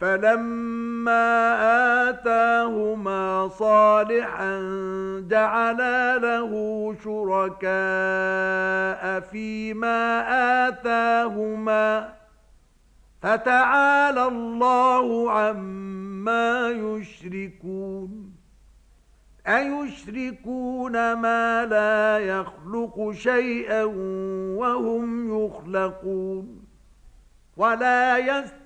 فلما آتاهما صالحا جعلا له شركاء فيما آتاهما فتعالى الله عما يشركون أيشركون ما لا يخلق شيئا وهم يخلقون ولا يستطيعون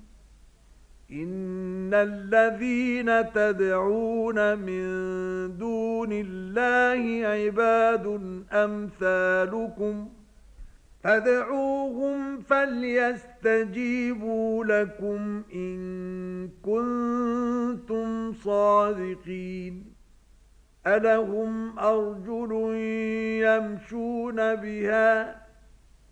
إن الذين تدعون من دون الله عباد أمثالكم فادعوهم فليستجيبوا لكم إن كنتم صادقين ألهم أرجل يمشون بها